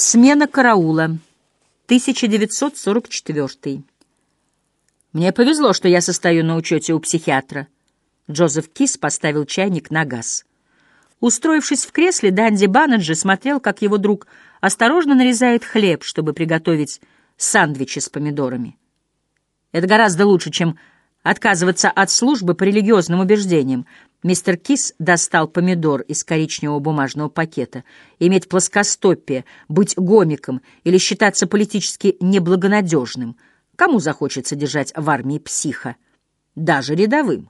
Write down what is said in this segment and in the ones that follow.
Смена караула. 1944. Мне повезло, что я состою на учете у психиатра. Джозеф Кис поставил чайник на газ. Устроившись в кресле, Данди Баннеджи смотрел, как его друг осторожно нарезает хлеб, чтобы приготовить сандвичи с помидорами. Это гораздо лучше, чем отказываться от службы по религиозным убеждениям. Мистер Кис достал помидор из коричневого бумажного пакета. Иметь плоскостопие, быть гомиком или считаться политически неблагонадежным. Кому захочется держать в армии психа? Даже рядовым.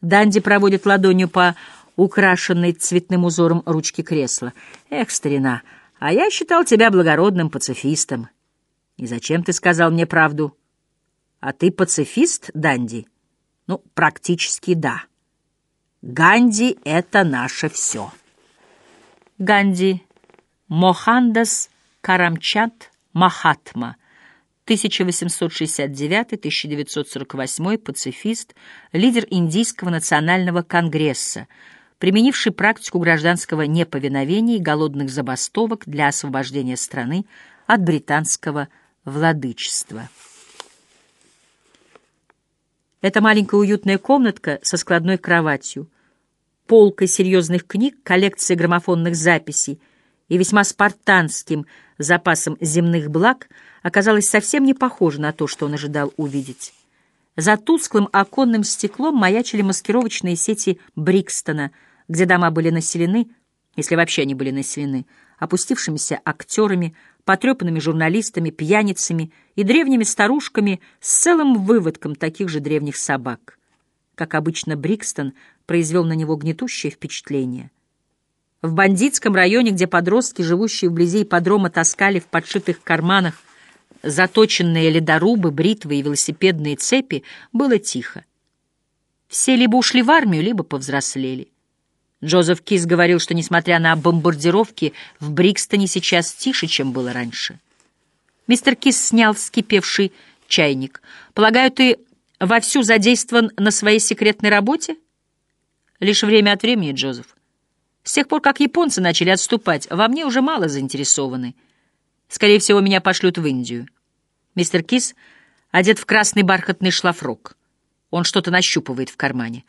Данди проводит ладонью по украшенной цветным узором ручки кресла. «Эх, старина, а я считал тебя благородным пацифистом. И зачем ты сказал мне правду?» «А ты пацифист, Данди?» «Ну, практически да». Ганди — это наше все. Ганди Мохандас Карамчат Махатма 1869-1948 пацифист, лидер Индийского национального конгресса, применивший практику гражданского неповиновения и голодных забастовок для освобождения страны от британского владычества. Это маленькая уютная комнатка со складной кроватью, полкой серьезных книг, коллекцией граммофонных записей и весьма спартанским запасом земных благ оказалась совсем не похожа на то, что он ожидал увидеть. За тусклым оконным стеклом маячили маскировочные сети Брикстона, где дома были населены, если вообще они были населены, опустившимися актерами, потрепанными журналистами, пьяницами и древними старушками с целым выводком таких же древних собак. Как обычно, Брикстон произвел на него гнетущее впечатление. В бандитском районе, где подростки, живущие вблизи ипподрома, таскали в подшитых карманах заточенные ледорубы, бритвы и велосипедные цепи, было тихо. Все либо ушли в армию, либо повзрослели. Джозеф Кис говорил, что, несмотря на бомбардировки, в Брикстоне сейчас тише, чем было раньше. Мистер Кис снял вскипевший чайник. «Полагаю, ты вовсю задействован на своей секретной работе?» «Лишь время от времени, Джозеф. С тех пор, как японцы начали отступать, во мне уже мало заинтересованы. Скорее всего, меня пошлют в Индию». Мистер Кис одет в красный бархатный шлафрок. Он что-то нащупывает в кармане.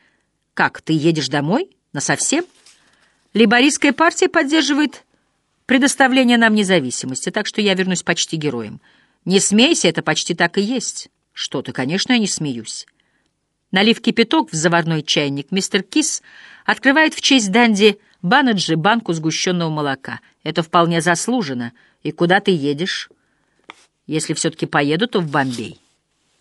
«Как, ты едешь домой?» Насовсем? Лейбористская партия поддерживает предоставление нам независимости, так что я вернусь почти героем. Не смейся, это почти так и есть. Что ты, конечно, я не смеюсь. Налив кипяток в заварной чайник, мистер Кис открывает в честь Данди Банаджи банку сгущенного молока. Это вполне заслужено. И куда ты едешь? Если все-таки поеду, то в Бомбей.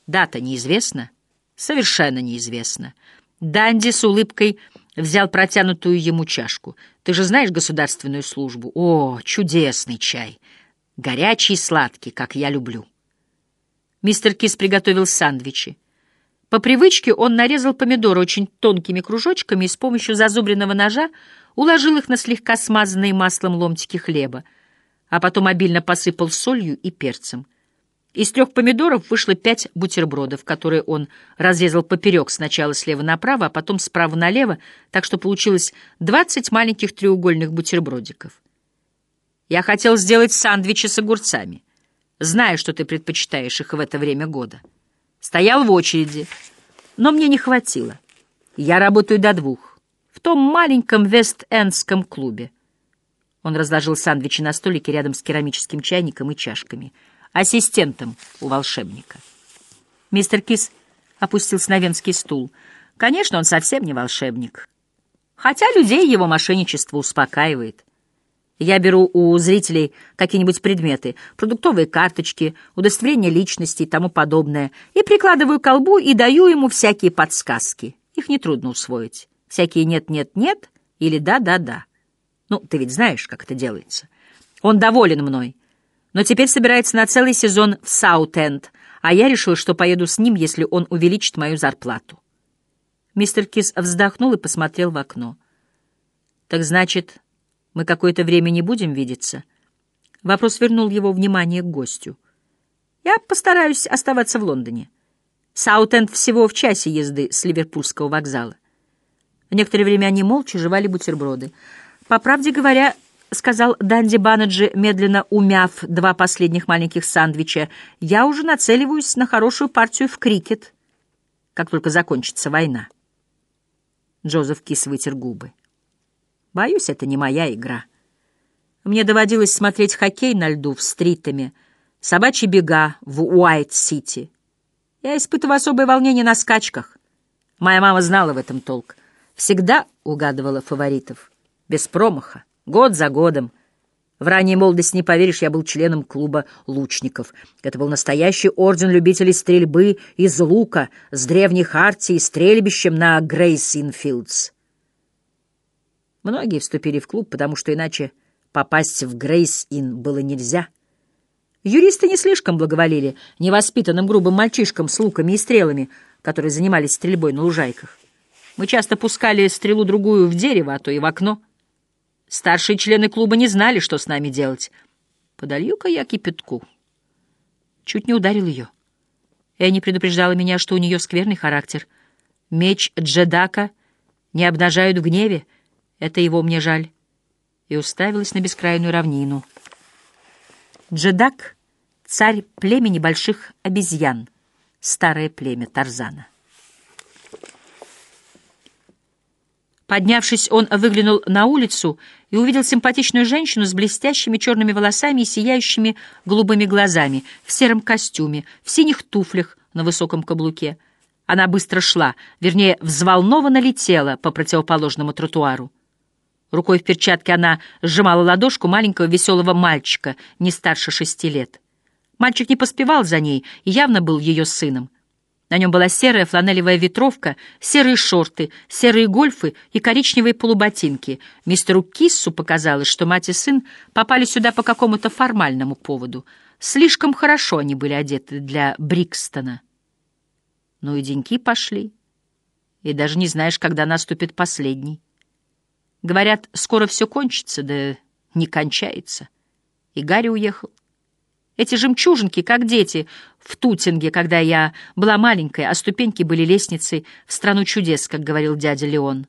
Дата неизвестна? Совершенно неизвестна. Данди с улыбкой взял протянутую ему чашку. «Ты же знаешь государственную службу? О, чудесный чай! Горячий и сладкий, как я люблю!» Мистер Кис приготовил сандвичи. По привычке он нарезал помидоры очень тонкими кружочками и с помощью зазубренного ножа уложил их на слегка смазанные маслом ломтики хлеба, а потом обильно посыпал солью и перцем. Из трех помидоров вышло пять бутербродов, которые он разрезал поперек сначала слева направо, а потом справа налево, так что получилось двадцать маленьких треугольных бутербродиков. Я хотел сделать сандвичи с огурцами. Знаю, что ты предпочитаешь их в это время года. Стоял в очереди, но мне не хватило. Я работаю до двух. В том маленьком Вест-Эндском клубе. Он разложил сандвичи на столике рядом с керамическим чайником и чашками — ассистентом у волшебника. Мистер Кис опустился на венский стул. Конечно, он совсем не волшебник. Хотя людей его мошенничество успокаивает. Я беру у зрителей какие-нибудь предметы, продуктовые карточки, удостоверение личности и тому подобное, и прикладываю к колбу и даю ему всякие подсказки. Их нетрудно усвоить. Всякие «нет-нет-нет» или «да-да-да». Ну, ты ведь знаешь, как это делается. Он доволен мной но теперь собирается на целый сезон в Саутенд, а я решил, что поеду с ним, если он увеличит мою зарплату. Мистер Кис вздохнул и посмотрел в окно. «Так значит, мы какое-то время не будем видеться?» Вопрос вернул его внимание к гостю. «Я постараюсь оставаться в Лондоне. Саутенд всего в часе езды с Ливерпульского вокзала». Некоторое время они молча жевали бутерброды. По правде говоря, — сказал Данди Баннеджи, медленно умяв два последних маленьких сандвича, — «я уже нацеливаюсь на хорошую партию в крикет, как только закончится война». Джозеф Кис вытер губы. «Боюсь, это не моя игра. Мне доводилось смотреть хоккей на льду в Стритами, собачьи бега в Уайт-Сити. Я испытываю особое волнение на скачках. Моя мама знала в этом толк. Всегда угадывала фаворитов. Без промаха. Год за годом. В ранней молодости, не поверишь, я был членом клуба лучников. Это был настоящий орден любителей стрельбы из лука с древней хартией стрельбищем на Грейс-Инфилдс. Многие вступили в клуб, потому что иначе попасть в Грейс-Ин было нельзя. Юристы не слишком благоволили невоспитанным грубым мальчишкам с луками и стрелами, которые занимались стрельбой на лужайках. Мы часто пускали стрелу другую в дерево, а то и в окно. Старшие члены клуба не знали, что с нами делать. Подолью-ка я кипятку. Чуть не ударил ее. Энни предупреждала меня, что у нее скверный характер. Меч Джедака не обнажают в гневе. Это его мне жаль. И уставилась на бескрайнюю равнину. Джедак — царь племени больших обезьян, старое племя Тарзана. Поднявшись, он выглянул на улицу и увидел симпатичную женщину с блестящими черными волосами и сияющими голубыми глазами, в сером костюме, в синих туфлях на высоком каблуке. Она быстро шла, вернее, взволнованно летела по противоположному тротуару. Рукой в перчатке она сжимала ладошку маленького веселого мальчика, не старше шести лет. Мальчик не поспевал за ней и явно был ее сыном. На нем была серая фланелевая ветровка, серые шорты, серые гольфы и коричневые полуботинки. Мистеру Киссу показалось, что мать и сын попали сюда по какому-то формальному поводу. Слишком хорошо они были одеты для Брикстона. Ну и деньки пошли. И даже не знаешь, когда наступит последний. Говорят, скоро все кончится, да не кончается. И Гарри уехал. Эти жемчужинки, как дети в Тутинге, когда я была маленькая, а ступеньки были лестницей в страну чудес, как говорил дядя Леон.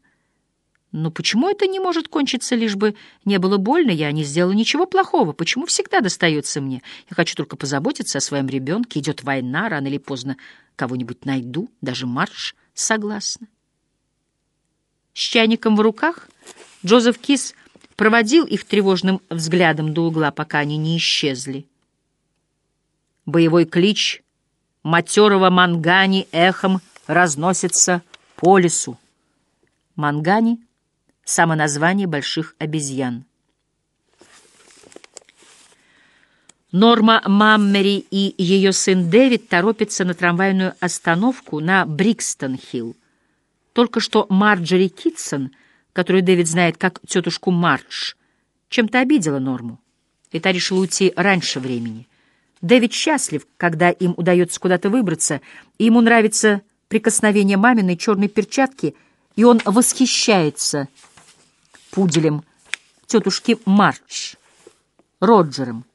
Но почему это не может кончиться, лишь бы не было больно? Я не сделала ничего плохого. Почему всегда достается мне? Я хочу только позаботиться о своем ребенке. Идет война, рано или поздно кого-нибудь найду. Даже марш согласна. С чайником в руках Джозеф Кис проводил их тревожным взглядом до угла, пока они не исчезли. Боевой клич матерого Мангани эхом разносится по лесу. Мангани — самоназвание больших обезьян. Норма Маммери и ее сын Дэвид торопятся на трамвайную остановку на Брикстон-Хилл. Только что Марджери Китсон, которую Дэвид знает как тетушку Мардж, чем-то обидела Норму, и та решила уйти раньше времени — Дэвид счастлив, когда им удается куда-то выбраться, и ему нравится прикосновение маминой черной перчатки, и он восхищается пуделем тетушки Марч, Роджером,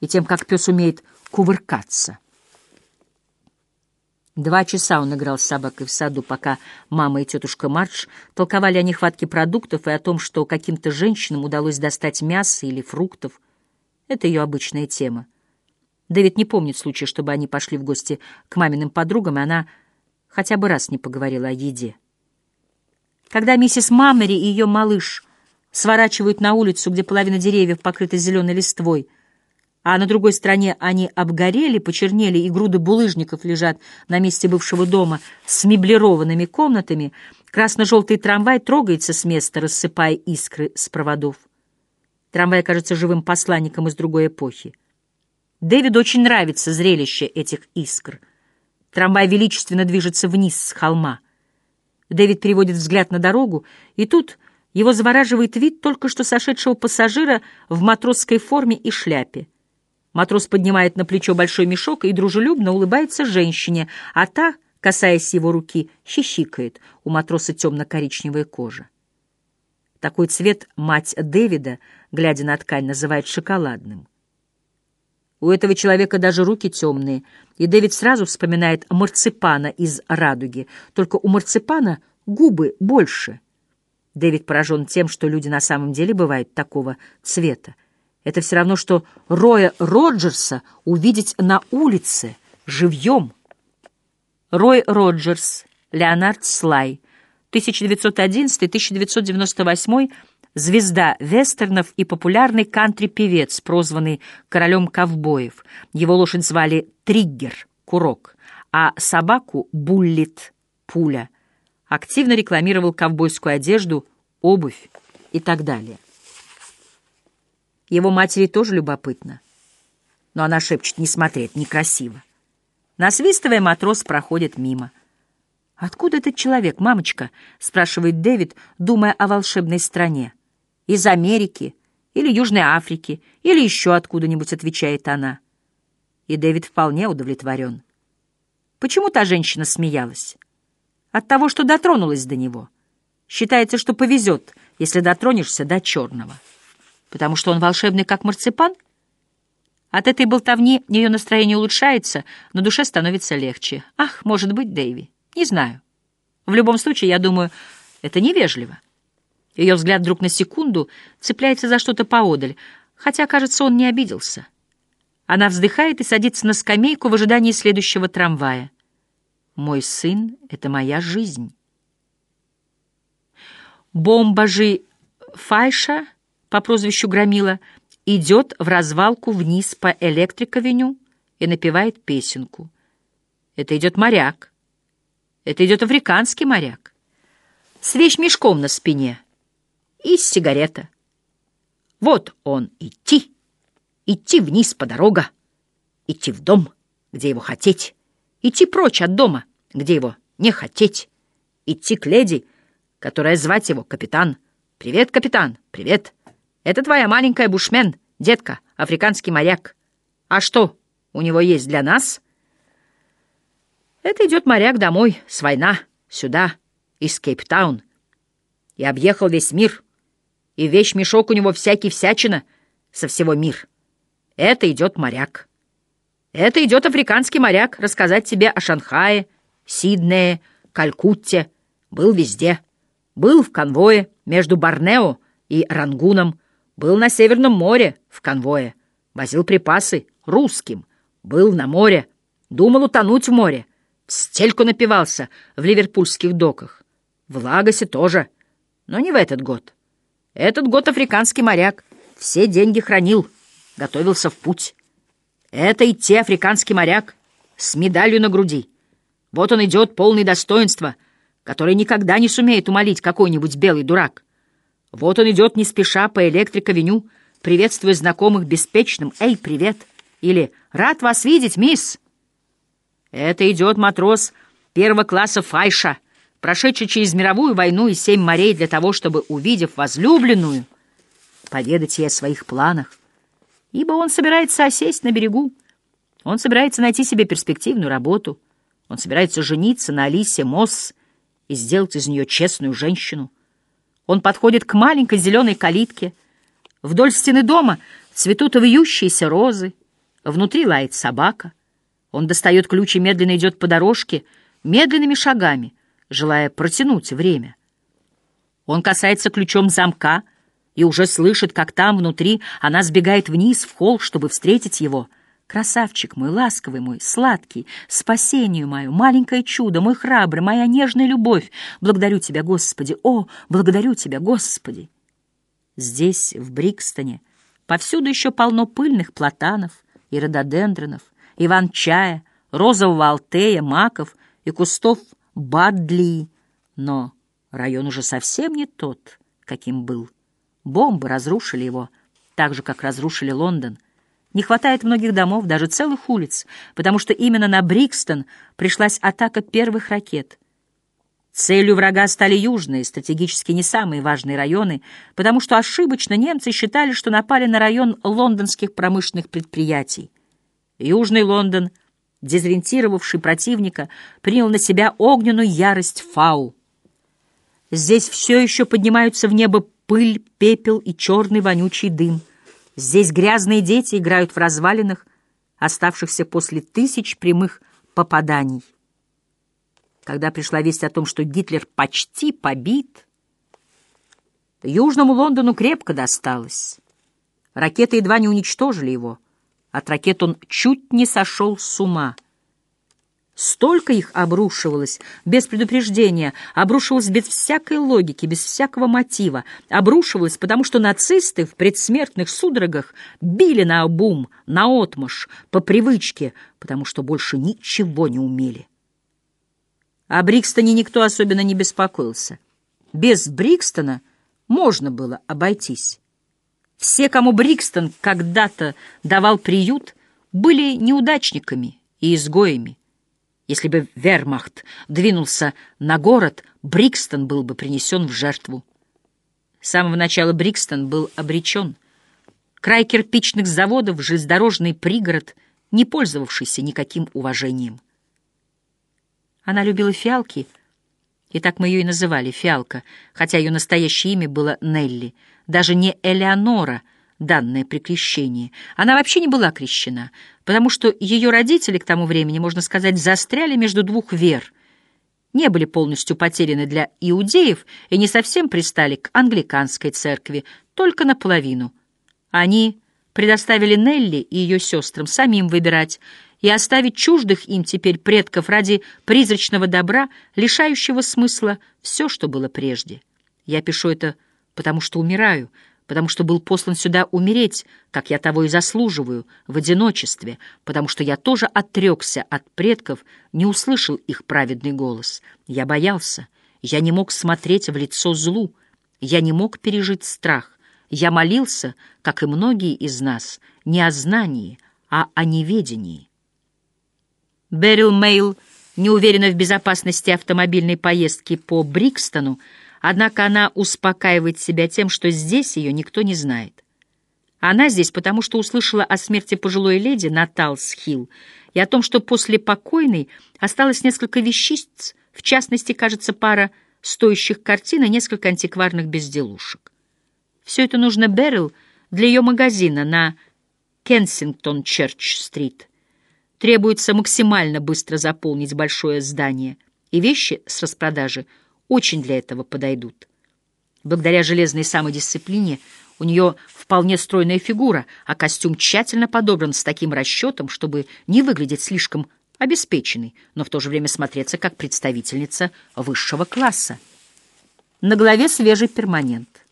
и тем, как пес умеет кувыркаться. Два часа он играл с собакой в саду, пока мама и тетушка Мардж толковали о нехватке продуктов и о том, что каким-то женщинам удалось достать мясо или фруктов. Это ее обычная тема. Дэвид не помнит случая, чтобы они пошли в гости к маминым подругам, и она хотя бы раз не поговорила о еде. Когда миссис Маммери и ее малыш сворачивают на улицу, где половина деревьев покрыта зеленой листвой, а на другой стороне они обгорели, почернели, и груды булыжников лежат на месте бывшего дома с меблированными комнатами, красно-желтый трамвай трогается с места, рассыпая искры с проводов. Трамвай кажется живым посланником из другой эпохи. Дэвиду очень нравится зрелище этих искр. Трамвай величественно движется вниз с холма. Дэвид переводит взгляд на дорогу, и тут его завораживает вид только что сошедшего пассажира в матросской форме и шляпе. Матрос поднимает на плечо большой мешок и дружелюбно улыбается женщине, а та, касаясь его руки, хихикает. У матроса темно-коричневая кожа. Такой цвет мать Дэвида, глядя на ткань, называет шоколадным. У этого человека даже руки темные, и Дэвид сразу вспоминает марципана из «Радуги», только у марципана губы больше. Дэвид поражен тем, что люди на самом деле бывают такого цвета. Это все равно, что Роя Роджерса увидеть на улице живьем. Рой Роджерс, Леонард Слай, 1911-1998, звезда вестернов и популярный кантри-певец, прозванный королем ковбоев. Его лошадь звали Триггер, Курок, а собаку Буллит, Пуля. Активно рекламировал ковбойскую одежду, обувь и так далее. Его матери тоже любопытно. Но она шепчет, не смотреть, некрасиво. Насвистывая, матрос проходит мимо. «Откуда этот человек, мамочка?» — спрашивает Дэвид, думая о волшебной стране. «Из Америки или Южной Африки, или еще откуда-нибудь», — отвечает она. И Дэвид вполне удовлетворен. Почему та женщина смеялась? От того, что дотронулась до него. Считается, что повезет, если дотронешься до черного. Потому что он волшебный, как марципан — от этой болтовни ее настроение улучшается, но душе становится легче. Ах, может быть, Дэйви. Не знаю. В любом случае, я думаю, это невежливо. Ее взгляд вдруг на секунду цепляется за что-то поодаль, хотя, кажется, он не обиделся. Она вздыхает и садится на скамейку в ожидании следующего трамвая. «Мой сын — это моя жизнь». Бомбажи Файша по прозвищу Громила — идет в развалку вниз по электриковеню и напевает песенку. Это идет моряк. Это идет африканский моряк. С вещмешком на спине. И сигарета. Вот он идти. Идти вниз по дорога. Идти в дом, где его хотеть. Идти прочь от дома, где его не хотеть. Идти к леди, которая звать его капитан. «Привет, капитан! Привет!» Это твоя маленькая бушмен, детка, африканский моряк. А что у него есть для нас? Это идет моряк домой, с война, сюда, из Кейптаун. И объехал весь мир. И вещь-мешок у него всякий всячина со всего мир. Это идет моряк. Это идет африканский моряк рассказать тебе о Шанхае, Сиднее, Калькутте. Был везде. Был в конвое между Борнео и Рангуном, был на Северном море в конвое. Возил припасы русским. Был на море. Думал утонуть в море. В стельку напивался в ливерпульских доках. В Лагосе тоже. Но не в этот год. Этот год африканский моряк. Все деньги хранил. Готовился в путь. Это и те африканский моряк с медалью на груди. Вот он идет, полный достоинства, который никогда не сумеет умолить какой-нибудь белый дурак. Вот он идет не спеша по электриковеню, приветствуя знакомых беспечным «Эй, привет!» или «Рад вас видеть, мисс!» Это идет матрос первого класса Файша, прошедший через мировую войну и семь морей для того, чтобы, увидев возлюбленную, поведать ей о своих планах. Ибо он собирается осесть на берегу, он собирается найти себе перспективную работу, он собирается жениться на Алисе Мосс и сделать из нее честную женщину — он подходит к маленькой зеленой калитке. Вдоль стены дома цветут вьющиеся розы. Внутри лает собака. Он достает ключ и медленно идет по дорожке, медленными шагами, желая протянуть время. Он касается ключом замка и уже слышит, как там внутри она сбегает вниз в холл, чтобы встретить его — Красавчик мой, ласковый мой, сладкий, спасению мою, маленькое чудо, мой храбрый, моя нежная любовь. Благодарю тебя, Господи, о, благодарю тебя, Господи. Здесь, в Брикстоне, повсюду еще полно пыльных платанов и рододендронов, иван-чая, розового алтея, маков и кустов бадли. Но район уже совсем не тот, каким был. Бомбы разрушили его, так же, как разрушили Лондон — не хватает многих домов, даже целых улиц, потому что именно на Брикстон пришлась атака первых ракет. Целью врага стали южные, стратегически не самые важные районы, потому что ошибочно немцы считали, что напали на район лондонских промышленных предприятий. Южный Лондон, дезориентировавший противника, принял на себя огненную ярость фау. Здесь все еще поднимаются в небо пыль, пепел и черный вонючий дым. Здесь грязные дети играют в развалинах, оставшихся после тысяч прямых попаданий. Когда пришла весть о том, что Гитлер почти побит, Южному Лондону крепко досталось. Ракеты едва не уничтожили его. От ракет он чуть не сошел с ума. Столько их обрушивалось без предупреждения, обрушивалось без всякой логики, без всякого мотива, обрушивалось, потому что нацисты в предсмертных судорогах били на обум, на отмаш, по привычке, потому что больше ничего не умели. О Брикстоне никто особенно не беспокоился. Без Брикстона можно было обойтись. Все, кому Брикстон когда-то давал приют, были неудачниками и изгоями. Если бы вермахт двинулся на город, Брикстон был бы принесен в жертву. С самого начала Брикстон был обречен. Край кирпичных заводов, железнодорожный пригород, не пользовавшийся никаким уважением. Она любила фиалки, и так мы ее и называли, фиалка, хотя ее настоящее имя было Нелли, даже не Элеонора — данное при крещении. Она вообще не была крещена, потому что ее родители к тому времени, можно сказать, застряли между двух вер, не были полностью потеряны для иудеев и не совсем пристали к англиканской церкви, только наполовину. Они предоставили Нелли и ее сестрам самим выбирать и оставить чуждых им теперь предков ради призрачного добра, лишающего смысла все, что было прежде. Я пишу это потому что умираю, потому что был послан сюда умереть, как я того и заслуживаю, в одиночестве, потому что я тоже отрекся от предков, не услышал их праведный голос. Я боялся, я не мог смотреть в лицо злу, я не мог пережить страх. Я молился, как и многие из нас, не о знании, а о неведении. Берил Мейл, неуверенно в безопасности автомобильной поездки по Брикстону, Однако она успокаивает себя тем, что здесь ее никто не знает. Она здесь потому, что услышала о смерти пожилой леди на Талс-Хилл и о том, что после покойной осталось несколько вещиц, в частности, кажется, пара стоящих картин и несколько антикварных безделушек. Все это нужно Берил для ее магазина на Кенсингтон-Черч-стрит. Требуется максимально быстро заполнить большое здание, и вещи с распродажи – очень для этого подойдут. Благодаря железной самодисциплине у нее вполне стройная фигура, а костюм тщательно подобран с таким расчетом, чтобы не выглядеть слишком обеспеченной, но в то же время смотреться как представительница высшего класса. На голове свежий перманент.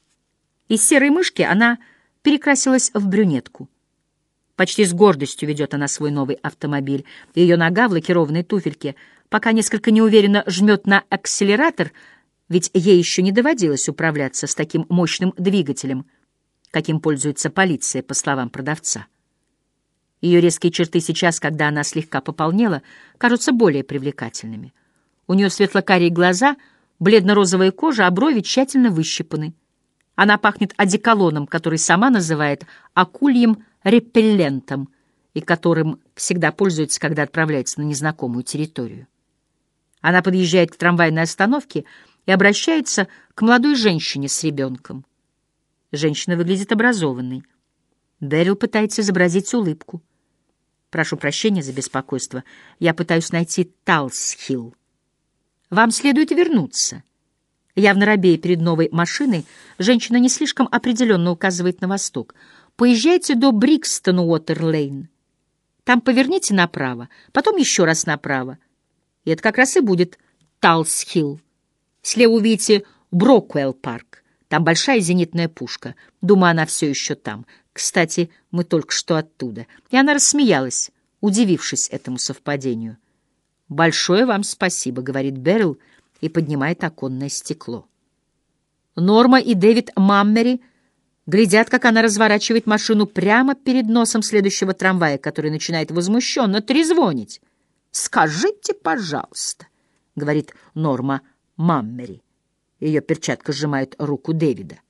Из серой мышки она перекрасилась в брюнетку. Почти с гордостью ведет она свой новый автомобиль. Ее нога в лакированной туфельке — пока несколько неуверенно жмет на акселератор, ведь ей еще не доводилось управляться с таким мощным двигателем, каким пользуется полиция, по словам продавца. Ее резкие черты сейчас, когда она слегка пополнела, кажутся более привлекательными. У нее светло-карие глаза, бледно-розовая кожа, а брови тщательно выщипаны. Она пахнет одеколоном, который сама называет акульем репеллентом и которым всегда пользуется, когда отправляется на незнакомую территорию. Она подъезжает к трамвайной остановке и обращается к молодой женщине с ребенком. Женщина выглядит образованной. Берил пытается изобразить улыбку. Прошу прощения за беспокойство. Я пытаюсь найти Талсхилл. Вам следует вернуться. Явно робея перед новой машиной, женщина не слишком определенно указывает на восток. Поезжайте до Брикстон-Уотерлейн. Там поверните направо, потом еще раз направо. И это как раз и будет Талсхилл. Слева увидите Броквелл-парк. Там большая зенитная пушка. Думаю, она все еще там. Кстати, мы только что оттуда. И она рассмеялась, удивившись этому совпадению. «Большое вам спасибо», — говорит Берил и поднимает оконное стекло. Норма и Дэвид Маммери глядят, как она разворачивает машину прямо перед носом следующего трамвая, который начинает возмущенно трезвонить. «Скажите, пожалуйста», — говорит Норма Маммери. Ее перчатка сжимает руку Дэвида.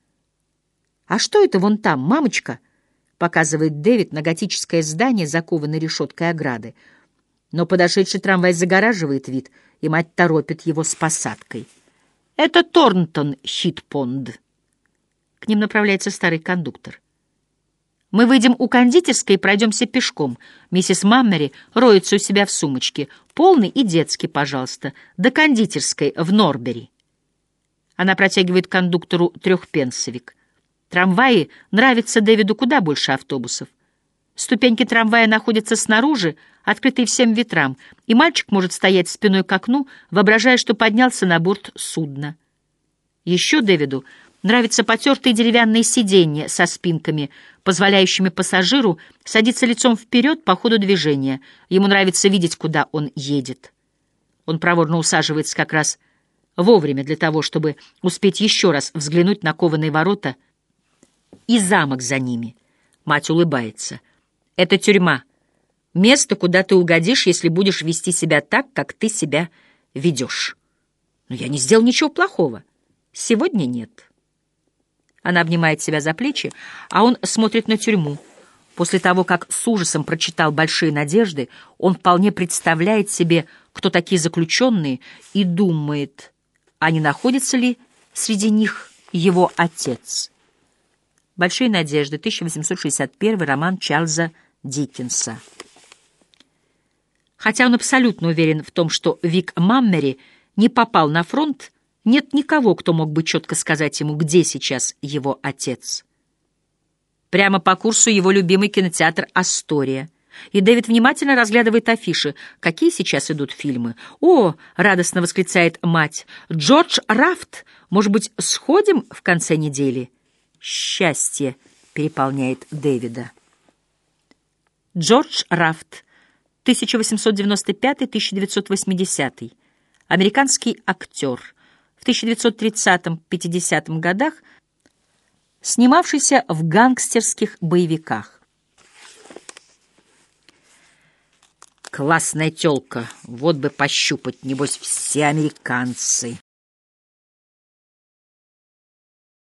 «А что это вон там, мамочка?» — показывает Дэвид на готическое здание, закованное решеткой ограды. Но подошедший трамвай загораживает вид, и мать торопит его с посадкой. «Это Торнтон Хитпонд». К ним направляется старый кондуктор. Мы выйдем у кондитерской и пройдемся пешком. Миссис Маммери роется у себя в сумочке. Полный и детский, пожалуйста. До кондитерской в Норбери. Она протягивает кондуктору трехпенсовик. Трамваи нравятся Дэвиду куда больше автобусов. Ступеньки трамвая находятся снаружи, открытые всем ветрам, и мальчик может стоять спиной к окну, воображая, что поднялся на борт судна. Еще Дэвиду нравятся потертые деревянные сиденья со спинками, позволяющими пассажиру садиться лицом вперед по ходу движения. Ему нравится видеть, куда он едет. Он проворно усаживается как раз вовремя для того, чтобы успеть еще раз взглянуть на кованые ворота и замок за ними. Мать улыбается. Это тюрьма. Место, куда ты угодишь, если будешь вести себя так, как ты себя ведешь. Но я не сделал ничего плохого. Сегодня нет. Она обнимает себя за плечи, а он смотрит на тюрьму. После того, как с ужасом прочитал «Большие надежды», он вполне представляет себе, кто такие заключенные, и думает, а не находится ли среди них его отец. «Большие надежды», 1861 роман Чарльза Диккенса. Хотя он абсолютно уверен в том, что Вик Маммери не попал на фронт, нет никого, кто мог бы четко сказать ему, где сейчас его отец. Прямо по курсу его любимый кинотеатр «Астория». И Дэвид внимательно разглядывает афиши. Какие сейчас идут фильмы? «О!» — радостно восклицает мать. «Джордж Рафт! Может быть, сходим в конце недели?» Счастье переполняет Дэвида. Джордж Рафт, 1895-1980, американский актер, в 1930-50 годах снимавшийся в гангстерских боевиках. Классная тёлка, вот бы пощупать, небось, все американцы.